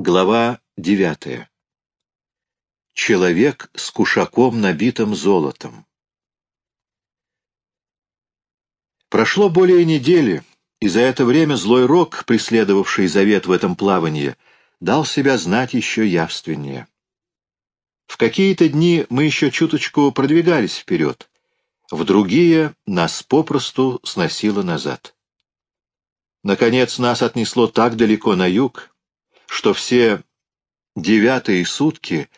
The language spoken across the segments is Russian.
Глава девятая. Человек с кушаком, набитым золотом. Прошло более недели, и за это время злой рок, преследовавший завет в этом плавании, дал себя знать еще явственнее. В какие-то дни мы еще чуточку продвигались вперед, в другие нас попросту сносило назад. Наконец нас отнесло так далеко на юг, что все девятые сутки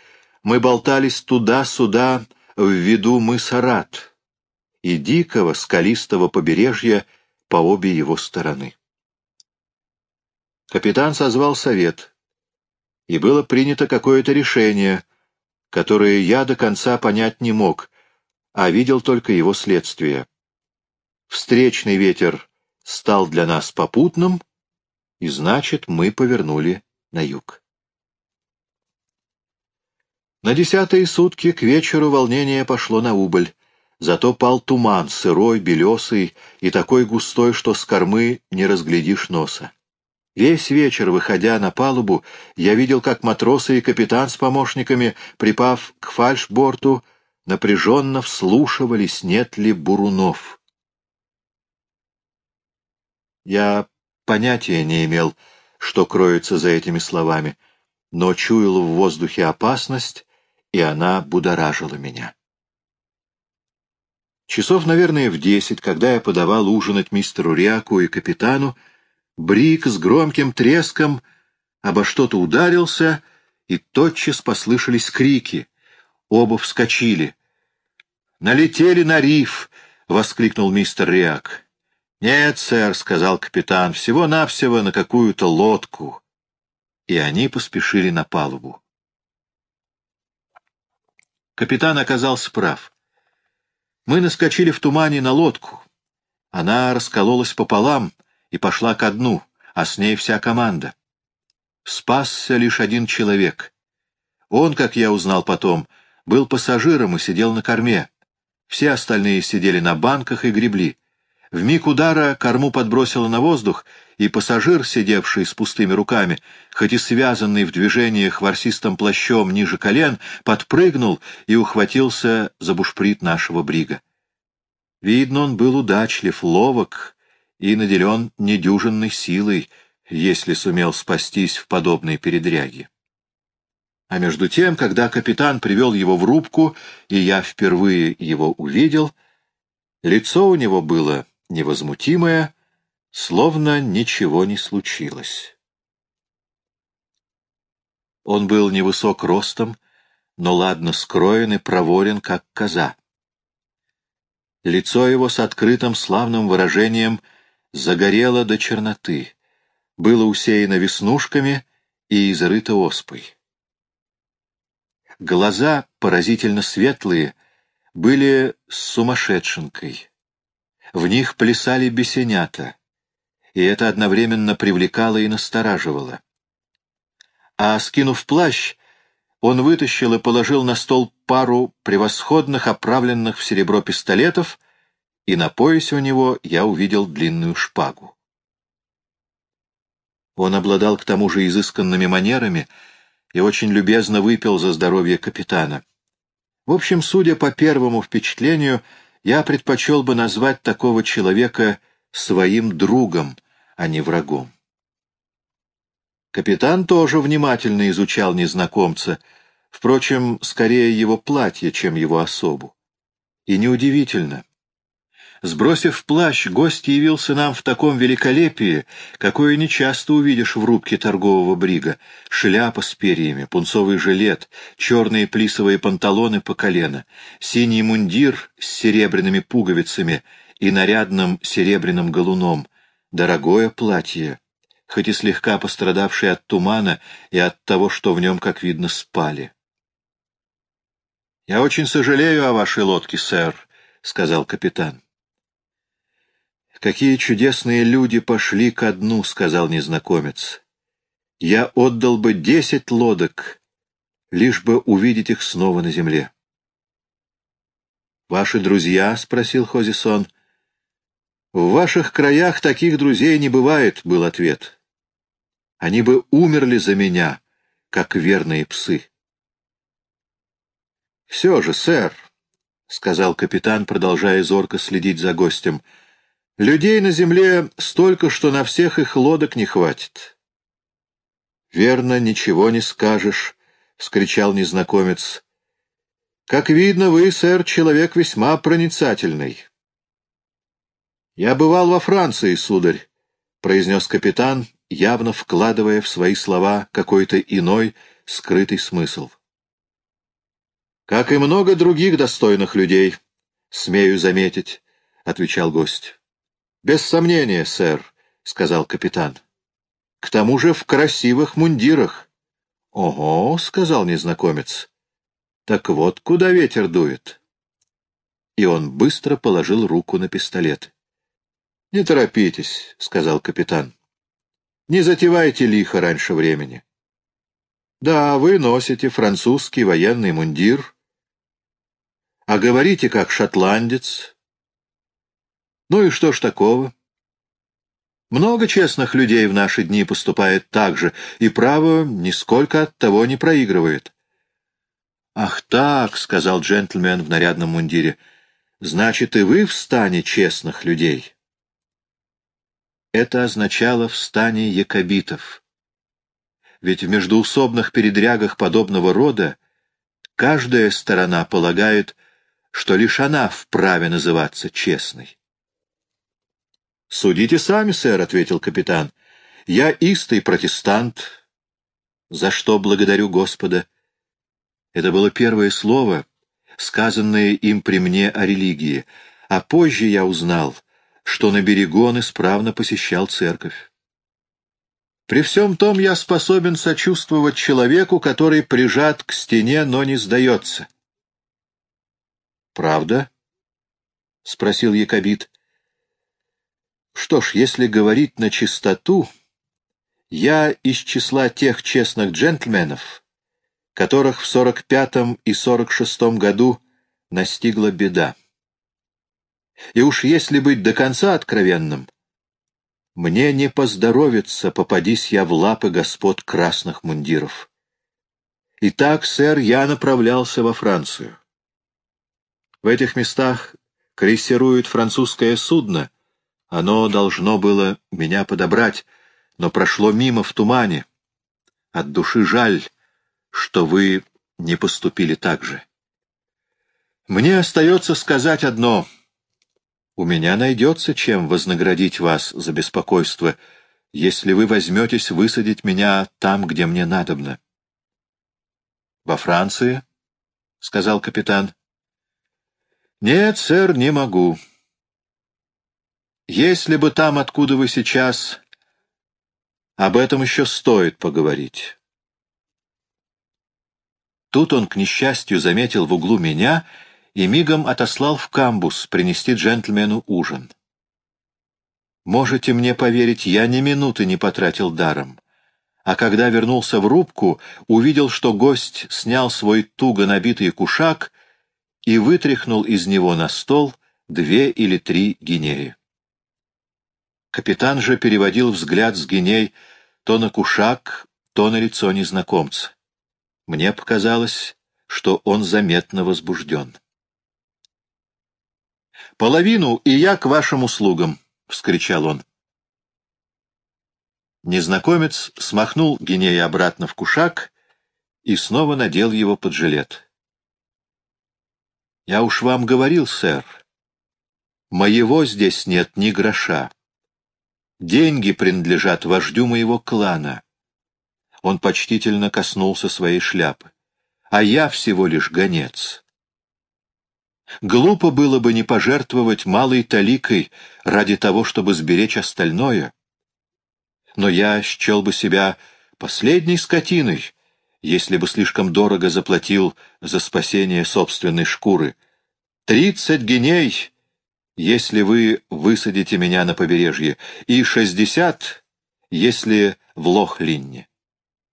мы болтались туда-сюда в виду мыса Рат и дикого скалистого побережья по обе его стороны. Капитан созвал совет, и было принято какое-то решение, которое я до конца понять не мог, а видел только его следствие. Встречный ветер стал для нас попутным, и значит, мы повернули на юг. На десятые сутки к вечеру волнение пошло на убыль, зато пал туман, сырой, белесый и такой густой, что с кормы не разглядишь носа. Весь вечер, выходя на палубу, я видел, как матросы и капитан с помощниками, припав к фальшборту, напряженно вслушивались, нет ли бурунов. Я понятия не имел, что кроется за этими словами, но чуял в воздухе опасность, и она будоражила меня. Часов, наверное, в десять, когда я подавал ужинать мистеру Риаку и капитану, Брик с громким треском обо что-то ударился, и тотчас послышались крики. Оба вскочили. «Налетели на риф!» — воскликнул мистер Риак. «Нет, сэр», — сказал капитан, — «всего-навсего на какую-то лодку». И они поспешили на палубу. Капитан оказался прав. Мы наскочили в тумане на лодку. Она раскололась пополам и пошла ко дну, а с ней вся команда. Спасся лишь один человек. Он, как я узнал потом, был пассажиром и сидел на корме. Все остальные сидели на банках и гребли. В миг удара корму подбросило на воздух, и пассажир, сидевший с пустыми руками, хоть и связанный в движениях ворсистым плащом ниже колен, подпрыгнул и ухватился за бушприт нашего брига. Видно, он был удачлив, ловок и наделен недюжинной силой, если сумел спастись в подобной передряге. А между тем, когда капитан привел его в рубку, и я впервые его увидел, лицо у него было невозмутимая, словно ничего не случилось. Он был невысок ростом, но ладно скроен и проворен, как коза. Лицо его с открытым славным выражением загорело до черноты, было усеяно веснушками и изрыто оспой. Глаза, поразительно светлые, были с сумасшедшенкой. В них плясали бесенята, и это одновременно привлекало и настораживало. А, скинув плащ, он вытащил и положил на стол пару превосходных, оправленных в серебро пистолетов, и на поясе у него я увидел длинную шпагу. Он обладал к тому же изысканными манерами и очень любезно выпил за здоровье капитана. В общем, судя по первому впечатлению, я предпочел бы назвать такого человека своим другом, а не врагом. Капитан тоже внимательно изучал незнакомца, впрочем, скорее его платье, чем его особу. И неудивительно. Сбросив плащ, гость явился нам в таком великолепии, какое нечасто увидишь в рубке торгового брига. Шляпа с перьями, пунцовый жилет, черные плисовые панталоны по колено, синий мундир с серебряными пуговицами и нарядным серебряным галуном, дорогое платье, хоть и слегка пострадавшее от тумана и от того, что в нем, как видно, спали. «Я очень сожалею о вашей лодке, сэр», — сказал капитан. «Какие чудесные люди пошли ко дну», — сказал незнакомец. «Я отдал бы десять лодок, лишь бы увидеть их снова на земле». «Ваши друзья?» — спросил Хозисон. «В ваших краях таких друзей не бывает», — был ответ. «Они бы умерли за меня, как верные псы. — Все же, сэр, — сказал капитан, продолжая зорко следить за гостем, — людей на земле столько, что на всех их лодок не хватит. — Верно, ничего не скажешь, — вскричал незнакомец. — Как видно, вы, сэр, человек весьма проницательный. — Я бывал во Франции, сударь, — произнес капитан, явно вкладывая в свои слова какой-то иной, скрытый смысл. «Как и много других достойных людей, смею заметить», — отвечал гость. «Без сомнения, сэр», — сказал капитан. «К тому же в красивых мундирах». «Ого», — сказал незнакомец. «Так вот куда ветер дует». И он быстро положил руку на пистолет. «Не торопитесь», — сказал капитан. Не затевайте лихо раньше времени. Да, вы носите французский военный мундир, а говорите как шотландец. Ну и что ж такого? Много честных людей в наши дни поступает так же, и право нисколько от того не проигрывает. «Ах так», — сказал джентльмен в нарядном мундире, — «значит, и вы в стане честных людей». Это означало в стане якобитов. Ведь в междуусобных передрягах подобного рода каждая сторона полагает, что лишь она вправе называться честной. «Судите сами, сэр», — ответил капитан. «Я истый протестант, за что благодарю Господа». Это было первое слово, сказанное им при мне о религии, а позже я узнал — что на берегу он исправно посещал церковь. При всем том я способен сочувствовать человеку, который прижат к стене, но не сдается. «Правда?» — спросил Якобит. «Что ж, если говорить на чистоту, я из числа тех честных джентльменов, которых в сорок пятом и сорок шестом году настигла беда. И уж если быть до конца откровенным, мне не поздоровится, попадись я в лапы господ красных мундиров. Итак, сэр, я направлялся во Францию. В этих местах крейсирует французское судно. Оно должно было меня подобрать, но прошло мимо в тумане. От души жаль, что вы не поступили так же. Мне остается сказать одно — у меня найдется чем вознаградить вас за беспокойство, если вы возьметесь высадить меня там, где мне надобно. — Во Франции? — сказал капитан. — Нет, сэр, не могу. Если бы там, откуда вы сейчас, об этом еще стоит поговорить. Тут он, к несчастью, заметил в углу меня — и мигом отослал в камбус принести джентльмену ужин. Можете мне поверить, я ни минуты не потратил даром. А когда вернулся в рубку, увидел, что гость снял свой туго набитый кушак и вытряхнул из него на стол две или три гинеи. Капитан же переводил взгляд с гиней то на кушак, то на лицо незнакомца. Мне показалось, что он заметно возбужден. «Половину, и я к вашим услугам!» — вскричал он. Незнакомец смахнул Гинея обратно в кушак и снова надел его под жилет. «Я уж вам говорил, сэр, моего здесь нет ни гроша. Деньги принадлежат вождю моего клана». Он почтительно коснулся своей шляпы. «А я всего лишь гонец. Глупо было бы не пожертвовать малой таликой ради того, чтобы сберечь остальное. Но я счел бы себя последней скотиной, если бы слишком дорого заплатил за спасение собственной шкуры. Тридцать геней, если вы высадите меня на побережье, и шестьдесят, если в Лох-Линне.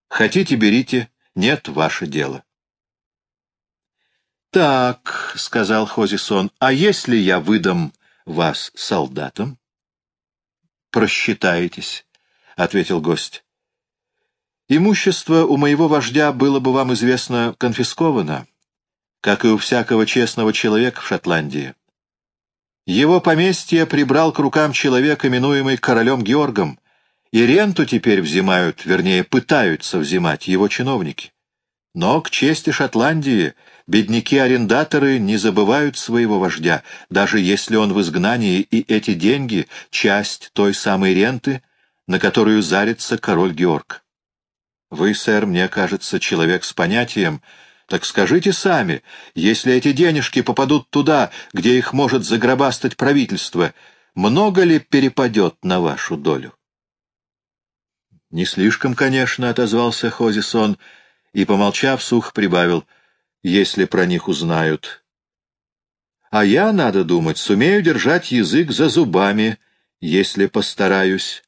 Хотите, берите, нет, ваше дело. «Так», — сказал Хозисон, — «а если я выдам вас солдатам?» «Просчитаетесь», — ответил гость. Имущество у моего вождя было бы вам известно конфисковано, как и у всякого честного человека в Шотландии. Его поместье прибрал к рукам человек, именуемый королем Георгом, и ренту теперь взимают, вернее, пытаются взимать его чиновники. Но к чести Шотландии бедняки-арендаторы не забывают своего вождя, даже если он в изгнании, и эти деньги — часть той самой ренты, на которую зарится король Георг. Вы, сэр, мне кажется, человек с понятием, так скажите сами, если эти денежки попадут туда, где их может загробастать правительство, много ли перепадет на вашу долю? — Не слишком, конечно, — отозвался Хозисон, и, помолчав, сух прибавил, — если про них узнают. А я, надо думать, сумею держать язык за зубами, если постараюсь.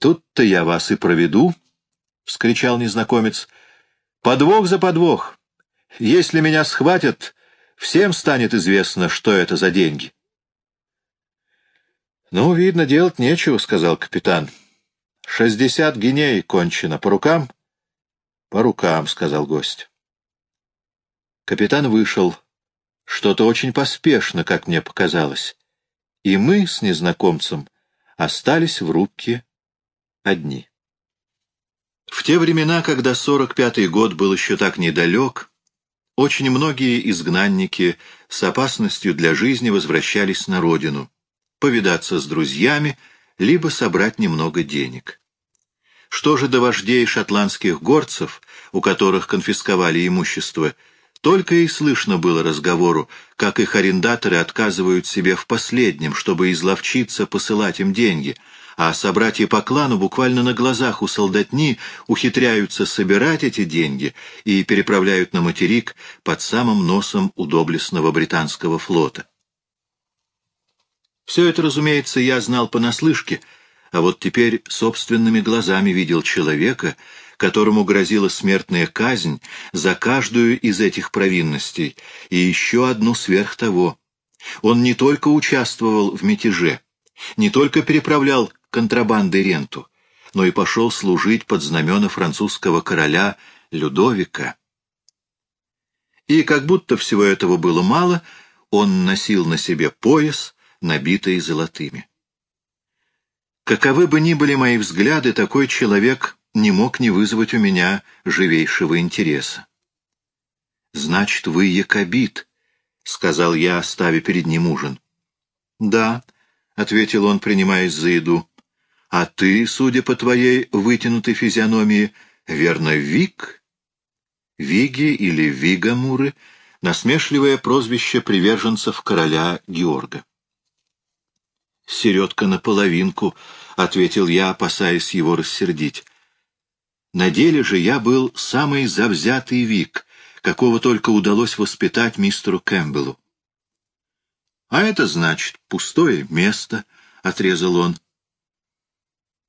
«Тут-то я вас и проведу», — вскричал незнакомец. «Подвох за подвох. Если меня схватят, всем станет известно, что это за деньги». «Ну, видно, делать нечего», — сказал капитан. «Шестьдесят гиней кончено. По рукам?» «По рукам», — сказал гость. Капитан вышел. Что-то очень поспешно, как мне показалось. И мы с незнакомцем остались в рубке одни. В те времена, когда сорок пятый год был еще так недалек, очень многие изгнанники с опасностью для жизни возвращались на родину, повидаться с друзьями, либо собрать немного денег. Что же до вождей шотландских горцев, у которых конфисковали имущество, только и слышно было разговору, как их арендаторы отказывают себе в последнем, чтобы изловчиться посылать им деньги — а собратья по клану буквально на глазах у солдатни ухитряются собирать эти деньги и переправляют на материк под самым носом у доблестного британского флота. Все это, разумеется, я знал понаслышке, а вот теперь собственными глазами видел человека, которому грозила смертная казнь за каждую из этих провинностей, и еще одну сверх того. Он не только участвовал в мятеже, не только переправлял контрабандой ренту, но и пошел служить под знамена французского короля Людовика. И как будто всего этого было мало, он носил на себе пояс, набитый золотыми. Каковы бы ни были мои взгляды, такой человек не мог не вызвать у меня живейшего интереса. «Значит, вы якобит», — сказал я, оставив перед ним ужин. «Да», — ответил он, принимаясь за еду. А ты, судя по твоей вытянутой физиономии, верно, Вик? Виги или Вигамуры — насмешливое прозвище приверженцев короля Георга. «Середка наполовинку», — ответил я, опасаясь его рассердить. На деле же я был самый завзятый Вик, какого только удалось воспитать мистеру Кэмпбеллу. «А это значит пустое место», — отрезал он.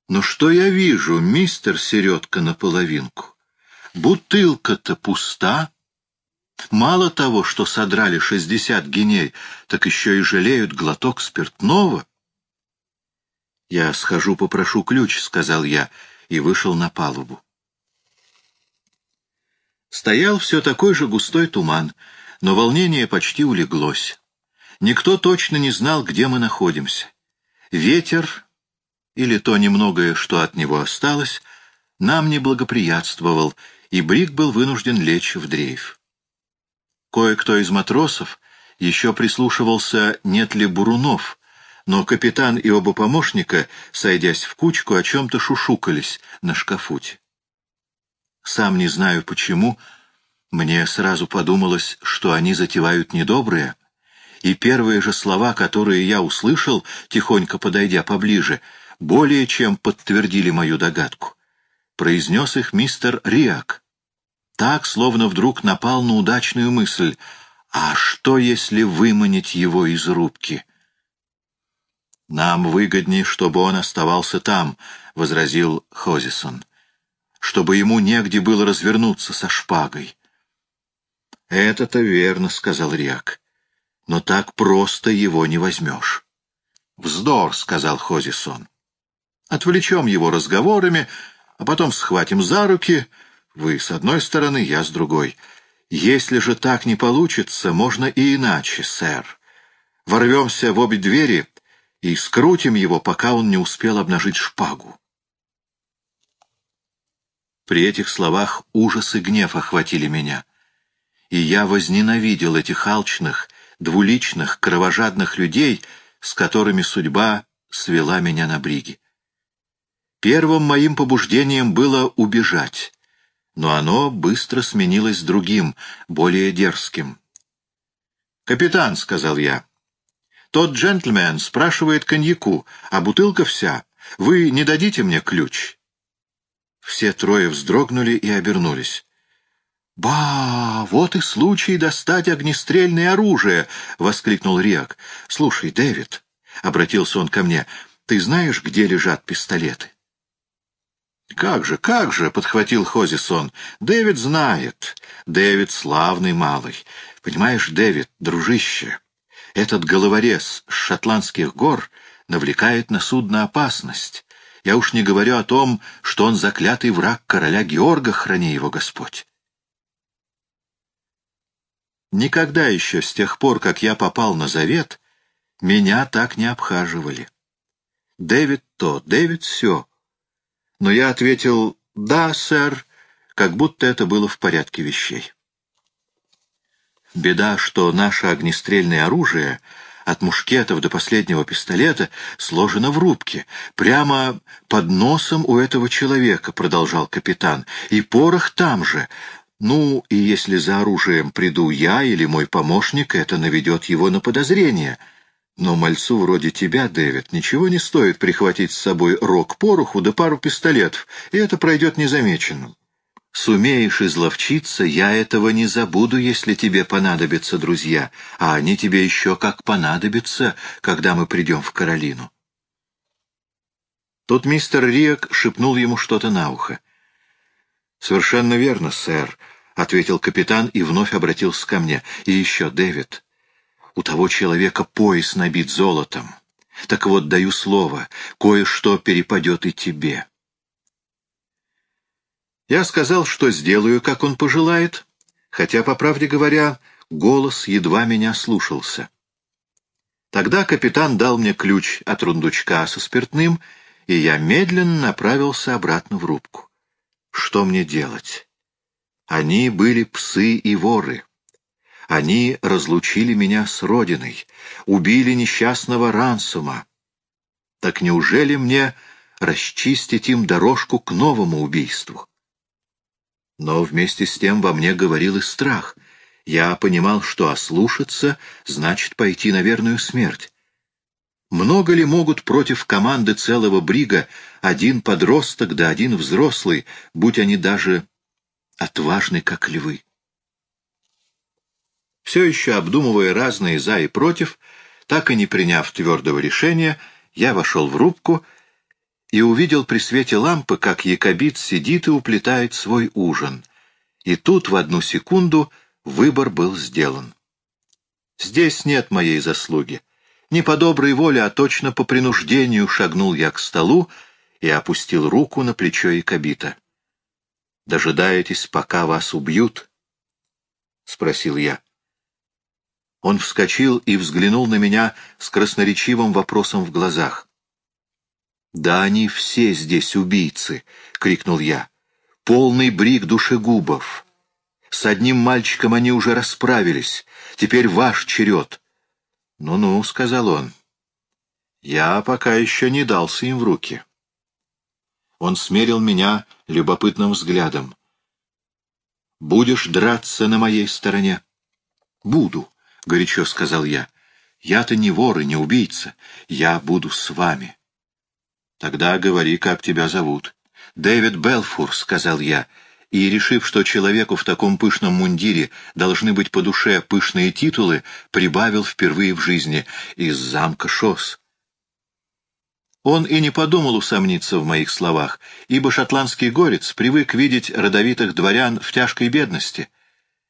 Но что я вижу, мистер Середка наполовинку? Бутылка-то пуста. Мало того, что содрали шестьдесят геней, так еще и жалеют глоток спиртного. «Я схожу, попрошу ключ», — сказал я, и вышел на палубу. Стоял все такой же густой туман, но волнение почти улеглось. Никто точно не знал, где мы находимся. Ветер или то немногое, что от него осталось, нам не благоприятствовал, и Брик был вынужден лечь в дрейф. Кое-кто из матросов еще прислушивался, нет ли бурунов, но капитан и оба помощника, сойдясь в кучку, о чем-то шушукались на шкафуте. Сам не знаю почему, мне сразу подумалось, что они затевают недоброе, и первые же слова, которые я услышал, тихонько подойдя поближе — более чем подтвердили мою догадку. Произнес их мистер Риак. Так, словно вдруг напал на удачную мысль. А что, если выманить его из рубки? «Нам выгоднее, чтобы он оставался там», — возразил Хозисон, «чтобы ему негде было развернуться со шпагой». «Это-то верно», — сказал Риак, — «но так просто его не возьмешь». «Вздор», — сказал Хозисон. Отвлечем его разговорами, а потом схватим за руки, вы с одной стороны, я с другой. Если же так не получится, можно и иначе, сэр. Ворвемся в обе двери и скрутим его, пока он не успел обнажить шпагу. При этих словах ужас и гнев охватили меня, и я возненавидел этих алчных, двуличных, кровожадных людей, с которыми судьба свела меня на бриге. Первым моим побуждением было убежать, но оно быстро сменилось другим, более дерзким. «Капитан», — сказал я, — «тот джентльмен спрашивает коньяку, а бутылка вся. Вы не дадите мне ключ?» Все трое вздрогнули и обернулись. «Ба, вот и случай достать огнестрельное оружие!» — воскликнул Риак. «Слушай, Дэвид», — обратился он ко мне, — «ты знаешь, где лежат пистолеты?» «Как же, как же!» — подхватил Хозисон. «Дэвид знает. Дэвид славный малый. Понимаешь, Дэвид, дружище, этот головорез с шотландских гор навлекает на судно опасность. Я уж не говорю о том, что он заклятый враг короля Георга, храни его Господь. Никогда еще с тех пор, как я попал на завет, меня так не обхаживали. Дэвид то, Дэвид все. Но я ответил «Да, сэр», как будто это было в порядке вещей. Беда, что наше огнестрельное оружие — от мушкетов до последнего пистолета сложено в рубке, прямо под носом у этого человека, продолжал капитан, и порох там же. Ну, и если за оружием приду я или мой помощник, это наведет его на подозрение. Но мальцу вроде тебя, Дэвид, ничего не стоит прихватить с собой рог пороху да пару пистолетов, и это пройдет незамеченным. Сумеешь изловчиться, я этого не забуду, если тебе понадобятся друзья, а они тебе еще как понадобятся, когда мы придем в Каролину. Тут мистер Риак шепнул ему что-то на ухо. «Совершенно верно, сэр», — ответил капитан и вновь обратился ко мне. «И еще, Дэвид, у того человека пояс набит золотом. Так вот, даю слово, кое-что перепадет и тебе». Я сказал, что сделаю, как он пожелает, хотя, по правде говоря, голос едва меня слушался. Тогда капитан дал мне ключ от рундучка со спиртным, и я медленно направился обратно в рубку. Что мне делать? Они были псы и воры. Они разлучили меня с родиной, убили несчастного Рансума. Так неужели мне расчистить им дорожку к новому убийству? Но вместе с тем во мне говорил и страх. Я понимал, что ослушаться значит пойти на верную смерть. Много ли могут против команды целого брига один подросток да один взрослый, будь они даже отважны, как львы? Все еще обдумывая разные «за» и «против», так и не приняв твердого решения, я вошел в рубку и увидел при свете лампы, как якобит сидит и уплетает свой ужин. И тут в одну секунду выбор был сделан. Здесь нет моей заслуги. Не по доброй воле, а точно по принуждению шагнул я к столу и опустил руку на плечо якобита. «Дожидаетесь, пока вас убьют?» — спросил я. Он вскочил и взглянул на меня с красноречивым вопросом в глазах. «Да они все здесь убийцы!» — крикнул я. «Полный брик душегубов! С одним мальчиком они уже расправились. Теперь ваш черед!» «Ну-ну», — сказал он. «Я пока еще не дался им в руки». Он смерил меня любопытным взглядом. «Будешь драться на моей стороне?» «Буду», — горячо сказал я. «Я-то не вор и не убийца. Я буду с вами». Тогда говори, как тебя зовут. Дэвид Белфур, — сказал я, и, решив, что человеку в таком пышном мундире должны быть по душе пышные титулы, прибавил впервые в жизни из замка Шос. Он и не подумал усомниться в моих словах, ибо шотландский горец привык видеть родовитых дворян в тяжкой бедности.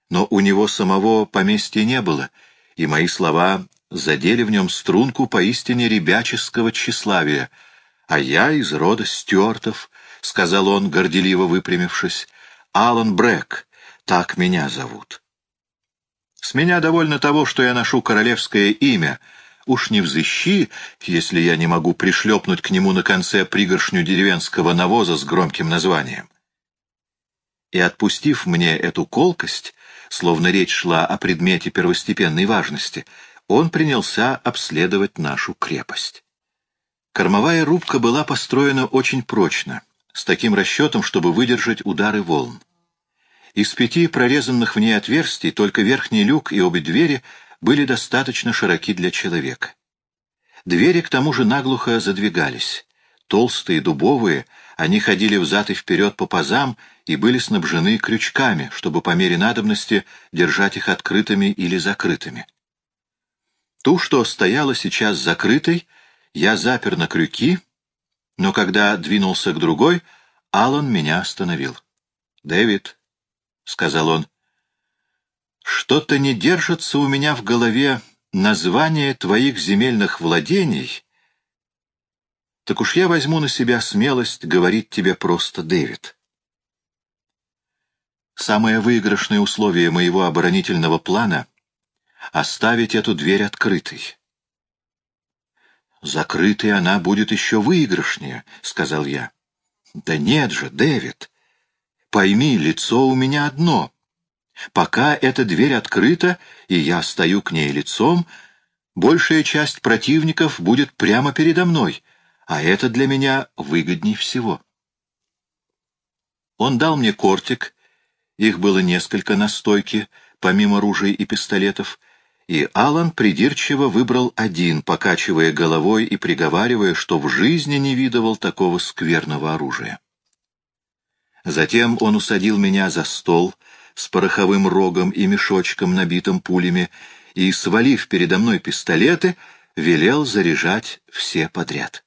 Но у него самого поместья не было, и мои слова задели в нем струнку поистине ребяческого тщеславия — а я из рода Стюартов, сказал он, горделиво выпрямившись. «Алан Брэк, так меня зовут». «С меня довольно того, что я ношу королевское имя. Уж не взыщи, если я не могу пришлепнуть к нему на конце пригоршню деревенского навоза с громким названием». И отпустив мне эту колкость, словно речь шла о предмете первостепенной важности, он принялся обследовать нашу крепость. Кормовая рубка была построена очень прочно, с таким расчетом, чтобы выдержать удары волн. Из пяти прорезанных в ней отверстий только верхний люк и обе двери были достаточно широки для человека. Двери к тому же наглухо задвигались. Толстые, дубовые, они ходили взад и вперед по пазам и были снабжены крючками, чтобы по мере надобности держать их открытыми или закрытыми. Ту, что стояла сейчас закрытой, я запер на крюки, но когда двинулся к другой, Алан меня остановил. «Дэвид», — сказал он, — «что-то не держится у меня в голове название твоих земельных владений, так уж я возьму на себя смелость говорить тебе просто Дэвид». Самое выигрышное условие моего оборонительного плана — оставить эту дверь открытой. «Закрытой она будет еще выигрышнее», — сказал я. «Да нет же, Дэвид. Пойми, лицо у меня одно. Пока эта дверь открыта, и я стою к ней лицом, большая часть противников будет прямо передо мной, а это для меня выгодней всего». Он дал мне кортик, их было несколько на стойке, помимо ружей и пистолетов, и Алан придирчиво выбрал один, покачивая головой и приговаривая, что в жизни не видывал такого скверного оружия. Затем он усадил меня за стол с пороховым рогом и мешочком, набитым пулями, и, свалив передо мной пистолеты, велел заряжать все подряд.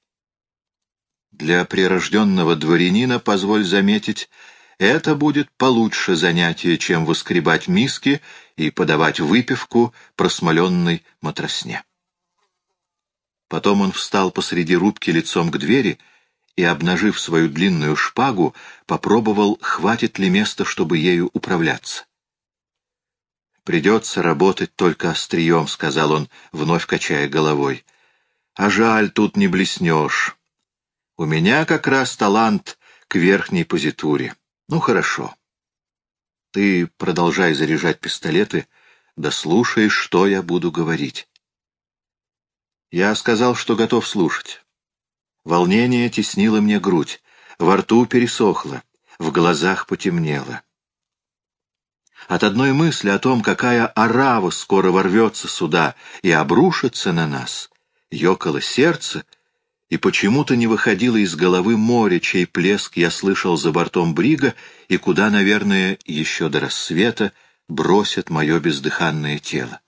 Для прирожденного дворянина, позволь заметить, это будет получше занятие, чем выскребать миски и подавать выпивку просмоленной матросне. Потом он встал посреди рубки лицом к двери и, обнажив свою длинную шпагу, попробовал, хватит ли места, чтобы ею управляться. «Придется работать только острием», — сказал он, вновь качая головой. «А жаль, тут не блеснешь. У меня как раз талант к верхней позитуре. Ну, хорошо. Ты продолжай заряжать пистолеты, да слушай, что я буду говорить. Я сказал, что готов слушать. Волнение теснило мне грудь, во рту пересохло, в глазах потемнело. От одной мысли о том, какая орава скоро ворвется сюда и обрушится на нас, ёкало сердце — и почему-то не выходило из головы море, чей плеск я слышал за бортом брига, и куда, наверное, еще до рассвета бросят мое бездыханное тело.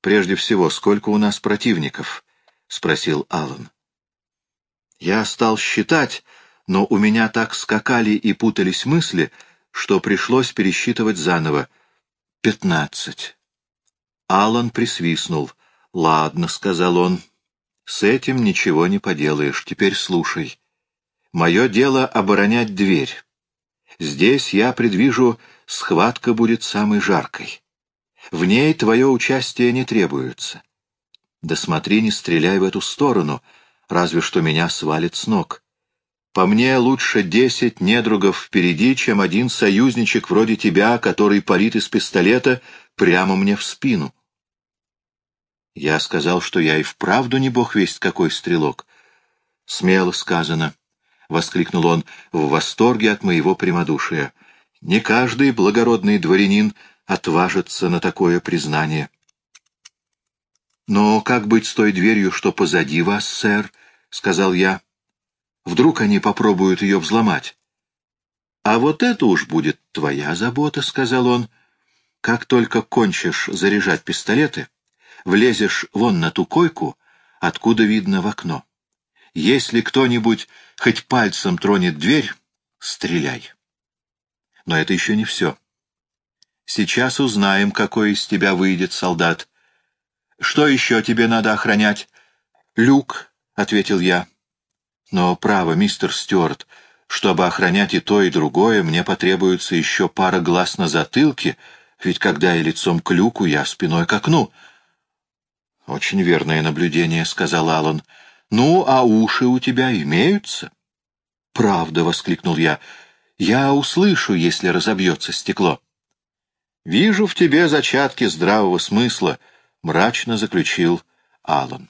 «Прежде всего, сколько у нас противников?» — спросил Аллан. Я стал считать, но у меня так скакали и путались мысли, что пришлось пересчитывать заново. «Пятнадцать». Аллан присвистнул. «Ладно», — сказал он, с этим ничего не поделаешь. Теперь слушай. Мое дело — оборонять дверь. Здесь я предвижу, схватка будет самой жаркой. В ней твое участие не требуется. Да смотри, не стреляй в эту сторону, разве что меня свалит с ног. По мне лучше десять недругов впереди, чем один союзничек вроде тебя, который парит из пистолета прямо мне в спину. Я сказал, что я и вправду не бог весть какой стрелок. Смело сказано, — воскликнул он в восторге от моего прямодушия. Не каждый благородный дворянин отважится на такое признание. «Но как быть с той дверью, что позади вас, сэр?» — сказал я. «Вдруг они попробуют ее взломать?» «А вот это уж будет твоя забота», — сказал он. «Как только кончишь заряжать пистолеты...» влезешь вон на ту койку, откуда видно в окно. Если кто-нибудь хоть пальцем тронет дверь, стреляй. Но это еще не все. Сейчас узнаем, какой из тебя выйдет солдат. Что еще тебе надо охранять? Люк, — ответил я. Но, право, мистер Стюарт, чтобы охранять и то, и другое, мне потребуется еще пара глаз на затылке, ведь когда я лицом к люку, я спиной к окну. — Очень верное наблюдение, — сказал Аллан. — Ну, а уши у тебя имеются? — Правда, — воскликнул я. — Я услышу, если разобьется стекло. — Вижу в тебе зачатки здравого смысла, — мрачно заключил Аллан.